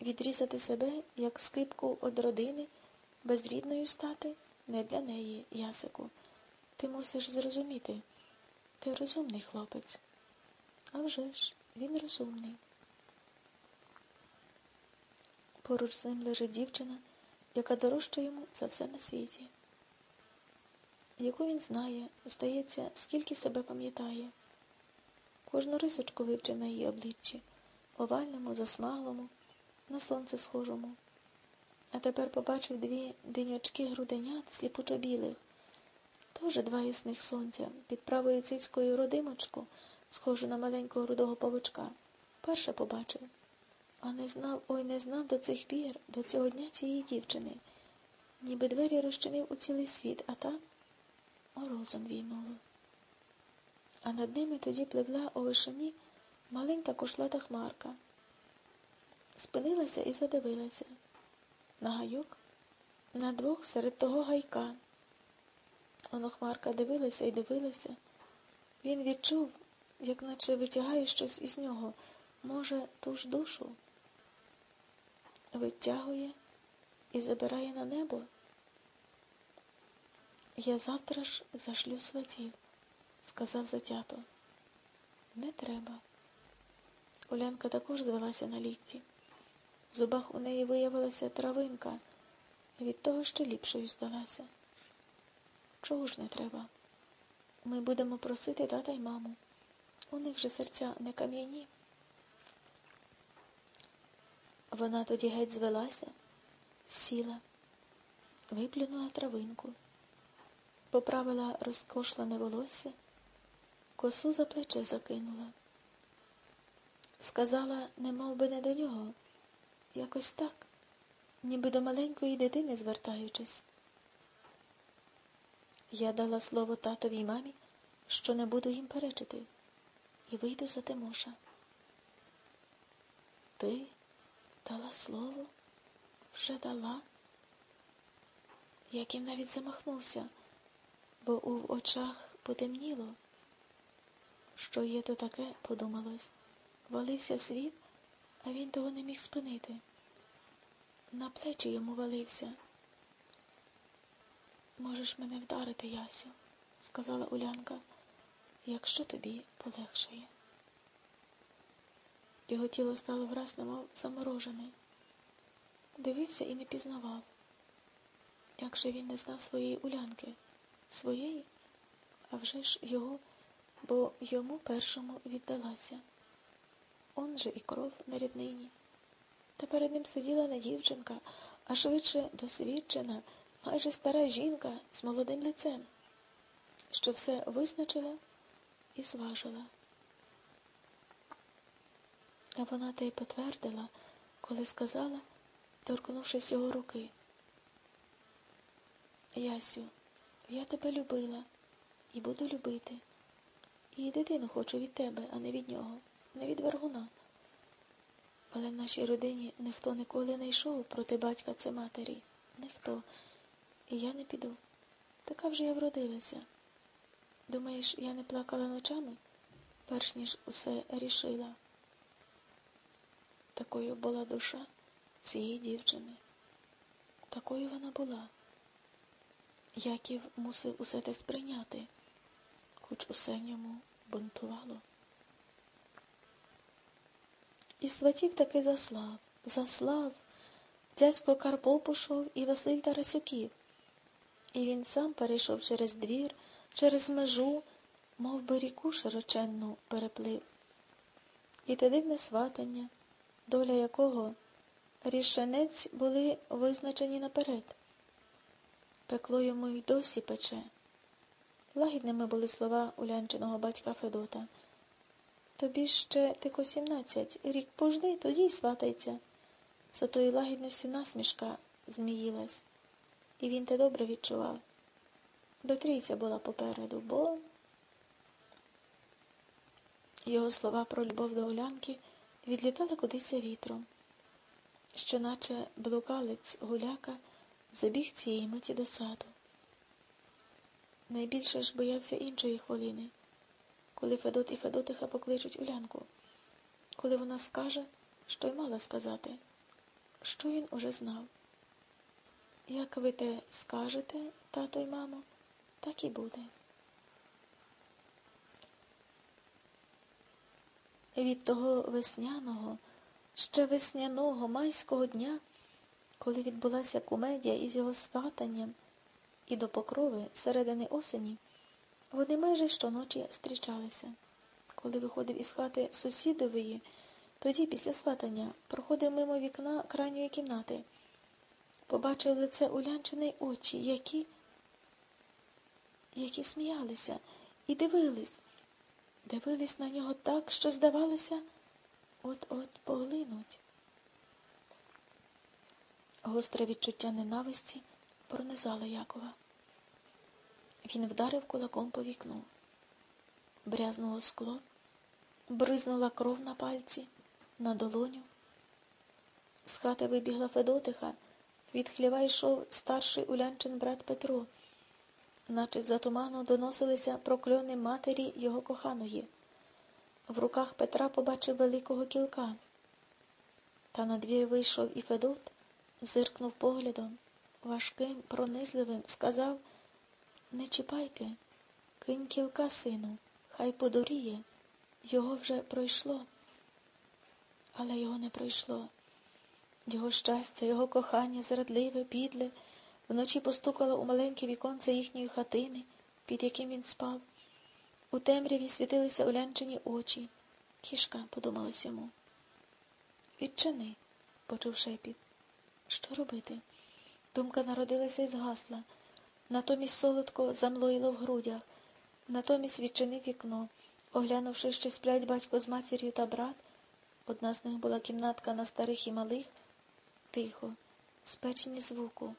Відрізати себе, як скипку од родини, безрідною стати не для неї, Ясику. Ти мусиш зрозуміти. Ти розумний хлопець. А вже ж, він розумний. Поруч з ним лежить дівчина, яка дорожча йому за все на світі, яку він знає, здається, скільки себе пам'ятає, кожну рисочку вивче на її обличчі, овальному, засмаглому, на сонце схожому. А тепер побачив дві диньочки груденят сліпучо білих, теж два ясних сонця, під правою цицькою родимочку, схожу на маленького рудого павучка. Перше побачив. А не знав, ой не знав до цих пір, до цього дня цієї дівчини. Ніби двері розчинив у цілий світ, а там морозом війнуло. А над ними тоді пливла у вишині маленька кошлата хмарка. Спинилася і задивилася. На гайок, на двох серед того гайка. Оно хмарка дивилася і дивилася. Він відчув, як наче витягає щось із нього, може, ту ж душу витягує і забирає на небо. Я завтра ж зашлю сватів, сказав затято. Не треба. Улянка також звелася на лікті. В зубах у неї виявилася травинка, від того ще ліпшою здалася. Чого ж не треба? Ми будемо просити тата й маму. У них же серця не кам'яні. Вона тоді геть звелася, сіла, виплюнула травинку, поправила розкошлене волосся, косу за плече закинула. Сказала, не мов би не до нього, якось так, ніби до маленької дитини звертаючись. Я дала слово татовій мамі, що не буду їм перечити, і вийду за Тимоша. Ти дала слово? Вже дала? Яким навіть замахнувся, бо у очах потемніло. Що є то таке, подумалось. Валився світ, а він того не міг спинити. На плечі йому валився. Можеш мене вдарити, Ясю, сказала Улянка, якщо тобі полегшає. Його тіло стало враз немов заморожене. Дивився і не пізнавав. Як же він не знав своєї улянки, своєї, а вже ж його, бо йому першому віддалася. Он же і кров на ріднині. Та перед ним сиділа не дівчинка, а швидше досвідчена, майже стара жінка з молодим лицем, що все визначила і зважила. А вона те й потвердила, коли сказала, торкнувшись його руки. Ясю, я тебе любила і буду любити. І дитину хочу від тебе, а не від нього, не від вергуна. Але в нашій родині ніхто ніколи не йшов проти батька чи матері. Ніхто. І я не піду. Така вже я вродилася. Думаєш, я не плакала ночами, перш ніж усе рішила. Такою була душа цієї дівчини. Такою вона була. Яків мусив усе те сприйняти, хоч усе в ньому бунтувало. І сватів таки заслав, заслав. Дядько Карпо пішов і Василь Тарасюків. І він сам перейшов через двір, через межу, мов би ріку широченну переплив. І те дивне сватання доля якого рішенець були визначені наперед. Пекло йому й досі пече. Лагідними були слова улянчиного батька Федота. Тобі ще тико сімнадцять, рік пожди, тоді й сватайся. За тою лагідністю насмішка зміїлась, і він те добре відчував. До трійця була попереду, бо його слова про любов до Улянки відлітали кудись вітром, що наче блукалець гуляка забіг цієї миті до саду. Найбільше ж боявся іншої хвилини, коли Федот і Федотиха покличуть Улянку, коли вона скаже, що й мала сказати. що він уже знав. Як ви те скажете, тато й мамо, так і буде. Від того весняного, ще весняного майського дня, коли відбулася кумедія із його сватанням, і до покрови середини осені, вони майже щоночі зустрічалися. Коли виходив із хати сусідової, тоді, після сватання, проходив мимо вікна крайньої кімнати, побачив лице Улянчини очі, які, які сміялися і дивились, дивились на нього так, що, здавалося, от-от поглинуть. Гостре відчуття ненависті пронизало Якова. Він вдарив кулаком по вікну. Брязнуло скло, бризнула кров на пальці, на долоню. З хати вибігла Федотиха, від хліва йшов старший улянчин брат Петро, наче з-за туману доносилися прокльони матері його коханої. В руках Петра побачив великого кілка. Та на двір вийшов і Федот, зиркнув поглядом, важким, пронизливим, сказав Не чіпайте, кинь кілка, сину, хай подоріє, його вже пройшло. Але його не пройшло. Його щастя, його кохання, зрадливе, підле, вночі постукало у маленьке віконце їхньої хатини, під яким він спав. У темряві світилися олянчені очі. Кішка, подумалось йому. Відчини, почув шепіт. Що робити? Думка народилася і згасла. Натомість солодко замлоїло в грудях, натомість відчинив вікно, оглянувши, що сплять батько з матір'ю та брат. Одна з них була кімнатка на старих і малих, тихо, спечені звуку.